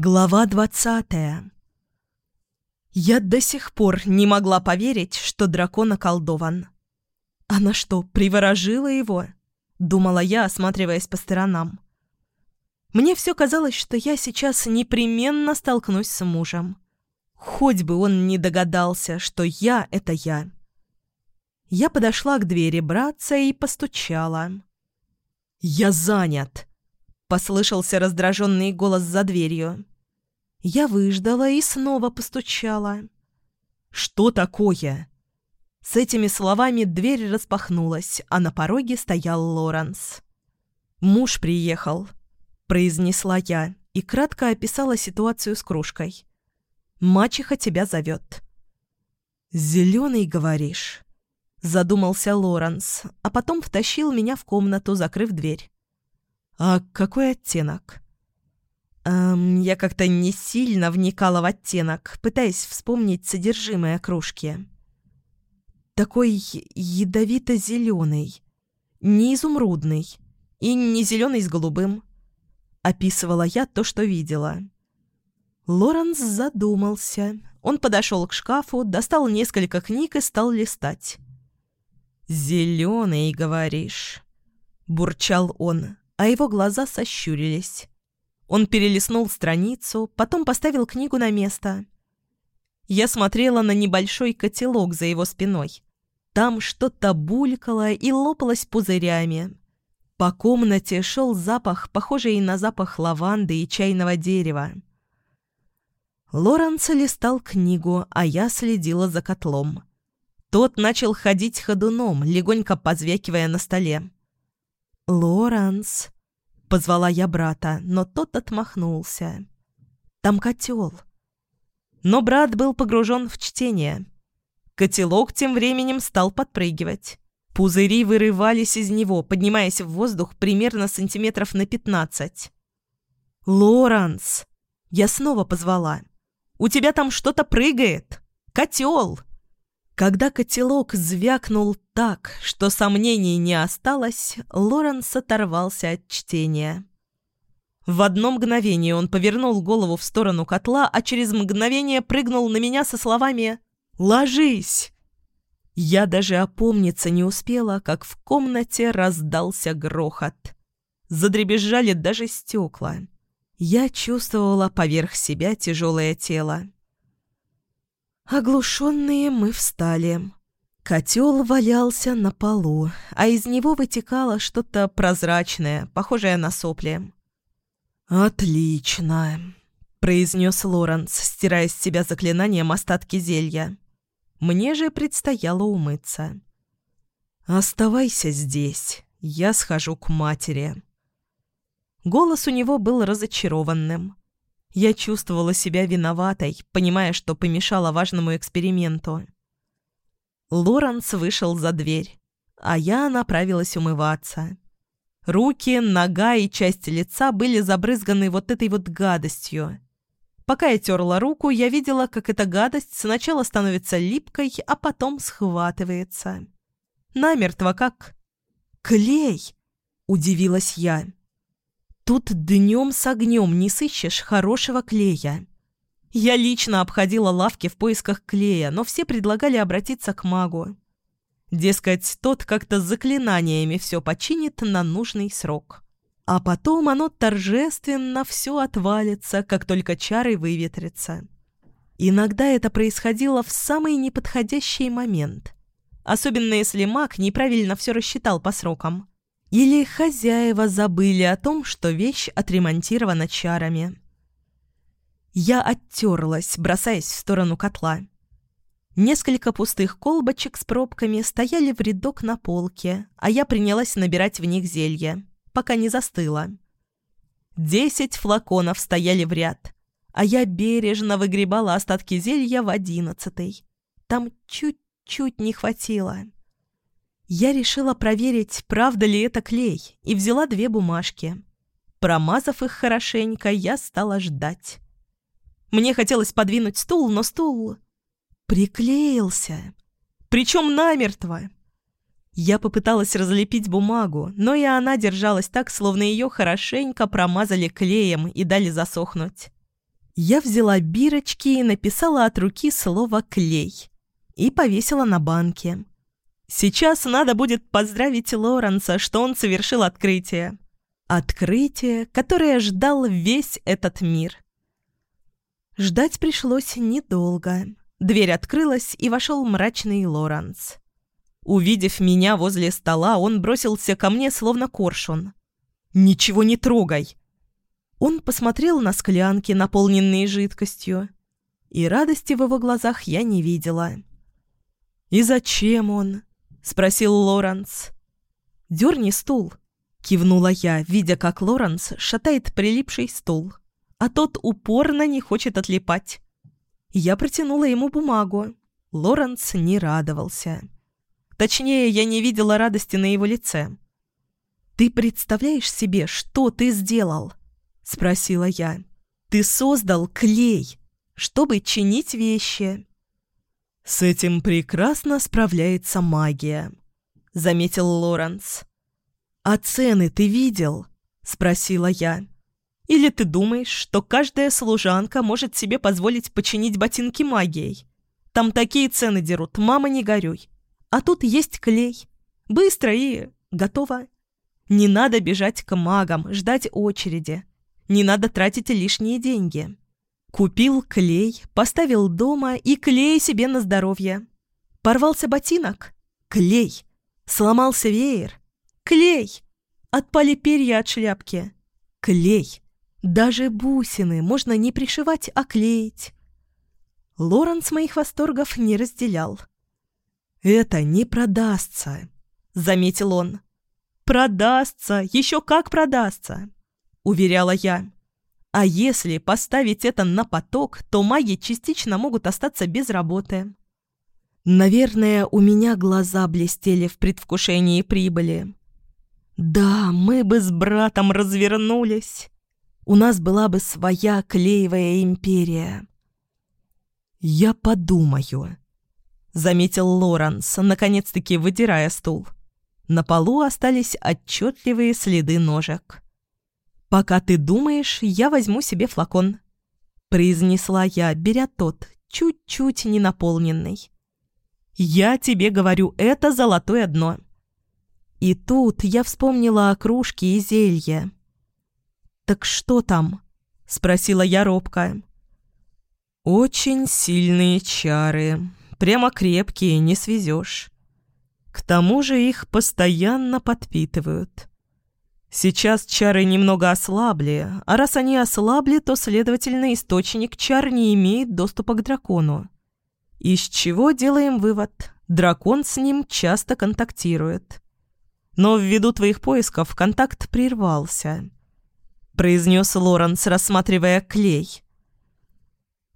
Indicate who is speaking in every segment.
Speaker 1: Глава двадцатая. Я до сих пор не могла поверить, что дракон околдован. Она что, приворожила его? Думала я, осматриваясь по сторонам. Мне все казалось, что я сейчас непременно столкнусь с мужем. Хоть бы он не догадался, что я — это я. Я подошла к двери братца и постучала. «Я занят!» — послышался раздраженный голос за дверью. Я выждала и снова постучала. «Что такое?» С этими словами дверь распахнулась, а на пороге стоял Лоренс. «Муж приехал», — произнесла я и кратко описала ситуацию с кружкой. «Мачеха тебя зовет». «Зеленый, говоришь?» — задумался Лоренс, а потом втащил меня в комнату, закрыв дверь. «А какой оттенок?» Эм, я как-то не сильно вникала в оттенок, пытаясь вспомнить содержимое кружки. Такой ядовито-зеленый, не изумрудный и не зеленый с голубым. Описывала я то, что видела. Лоренс задумался. Он подошел к шкафу, достал несколько книг и стал листать. «Зеленый, говоришь?» — бурчал он, а его глаза сощурились. Он перелистнул страницу, потом поставил книгу на место. Я смотрела на небольшой котелок за его спиной. Там что-то булькало и лопалось пузырями. По комнате шел запах, похожий на запах лаванды и чайного дерева. Лоренс листал книгу, а я следила за котлом. Тот начал ходить ходуном, легонько позвякивая на столе. «Лоренс», Позвала я брата, но тот отмахнулся. «Там котел». Но брат был погружен в чтение. Котелок тем временем стал подпрыгивать. Пузыри вырывались из него, поднимаясь в воздух примерно сантиметров на пятнадцать. «Лоранс!» Я снова позвала. «У тебя там что-то прыгает! Котел!» Когда котелок звякнул так, что сомнений не осталось, Лоренс оторвался от чтения. В одно мгновение он повернул голову в сторону котла, а через мгновение прыгнул на меня со словами «Ложись!». Я даже опомниться не успела, как в комнате раздался грохот. Задребезжали даже стекла. Я чувствовала поверх себя тяжелое тело. Оглушенные мы встали. Котел валялся на полу, а из него вытекало что-то прозрачное, похожее на сопли. «Отлично!» — произнес Лоренс, стирая с себя заклинанием остатки зелья. Мне же предстояло умыться. «Оставайся здесь, я схожу к матери». Голос у него был разочарованным. Я чувствовала себя виноватой, понимая, что помешала важному эксперименту. Лоренс вышел за дверь, а я направилась умываться. Руки, нога и часть лица были забрызганы вот этой вот гадостью. Пока я терла руку, я видела, как эта гадость сначала становится липкой, а потом схватывается. Намертво как... «Клей!» — удивилась я. Тут днем с огнем не сыщешь хорошего клея. Я лично обходила лавки в поисках клея, но все предлагали обратиться к магу. Дескать, тот как-то заклинаниями все починит на нужный срок. А потом оно торжественно все отвалится, как только чары выветрятся. Иногда это происходило в самый неподходящий момент. Особенно если маг неправильно все рассчитал по срокам. Или хозяева забыли о том, что вещь отремонтирована чарами. Я оттерлась, бросаясь в сторону котла. Несколько пустых колбочек с пробками стояли в рядок на полке, а я принялась набирать в них зелье, пока не застыла. Десять флаконов стояли в ряд, а я бережно выгребала остатки зелья в одиннадцатый. Там чуть-чуть не хватило. Я решила проверить, правда ли это клей, и взяла две бумажки. Промазав их хорошенько, я стала ждать. Мне хотелось подвинуть стул, но стул приклеился. Причем намертво. Я попыталась разлепить бумагу, но и она держалась так, словно ее хорошенько промазали клеем и дали засохнуть. Я взяла бирочки и написала от руки слово «клей» и повесила на банке. Сейчас надо будет поздравить Лоренса, что он совершил открытие. Открытие, которое ждал весь этот мир. Ждать пришлось недолго. Дверь открылась, и вошел мрачный Лоренс. Увидев меня возле стола, он бросился ко мне, словно коршун. «Ничего не трогай!» Он посмотрел на склянки, наполненные жидкостью, и радости в его глазах я не видела. «И зачем он?» — спросил Лоренс. «Дерни стул», — кивнула я, видя, как Лоренс шатает прилипший стул, а тот упорно не хочет отлипать. Я протянула ему бумагу. Лоренс не радовался. Точнее, я не видела радости на его лице. «Ты представляешь себе, что ты сделал?» — спросила я. «Ты создал клей, чтобы чинить вещи». «С этим прекрасно справляется магия», — заметил Лоренс. «А цены ты видел?» — спросила я. «Или ты думаешь, что каждая служанка может себе позволить починить ботинки магией? Там такие цены дерут, мама, не горюй. А тут есть клей. Быстро и готово. Не надо бежать к магам, ждать очереди. Не надо тратить лишние деньги. Купил клей, поставил дома и клей себе на здоровье. Порвался ботинок? Клей. Сломался веер? Клей. Отпали перья от шляпки? Клей. Даже бусины можно не пришивать, а клеить. Лоренс моих восторгов не разделял. «Это не продастся», — заметил он. «Продастся! Еще как продастся!» — уверяла я. «А если поставить это на поток, то маги частично могут остаться без работы». Наверное, у меня глаза блестели в предвкушении прибыли. Да, мы бы с братом развернулись. У нас была бы своя клеевая империя. «Я подумаю», заметил Лоренс, наконец-таки выдирая стул. На полу остались отчетливые следы ножек. «Пока ты думаешь, я возьму себе флакон», — произнесла я, беря тот, чуть-чуть ненаполненный. «Я тебе говорю, это золотое дно». И тут я вспомнила о кружке и зелье. «Так что там?» — спросила я робко. «Очень сильные чары», Прямо крепкие, не свезешь. К тому же их постоянно подпитывают. Сейчас чары немного ослабли, а раз они ослабли, то, следовательно, источник чар не имеет доступа к дракону. Из чего делаем вывод? Дракон с ним часто контактирует. Но ввиду твоих поисков контакт прервался. Произнес Лоренс, рассматривая клей.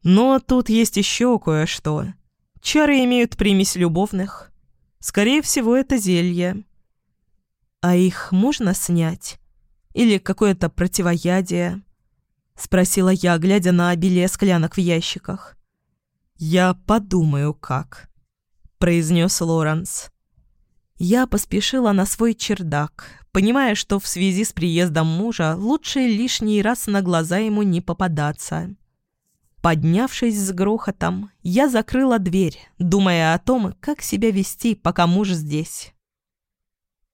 Speaker 1: Но тут есть еще кое-что. Чары имеют примесь любовных. Скорее всего, это зелье. А их можно снять? Или какое-то противоядие? Спросила я, глядя на обилие склянок в ящиках. «Я подумаю, как», — произнес Лоренс. Я поспешила на свой чердак, понимая, что в связи с приездом мужа лучше лишний раз на глаза ему не попадаться. Поднявшись с грохотом, я закрыла дверь, думая о том, как себя вести, пока муж здесь.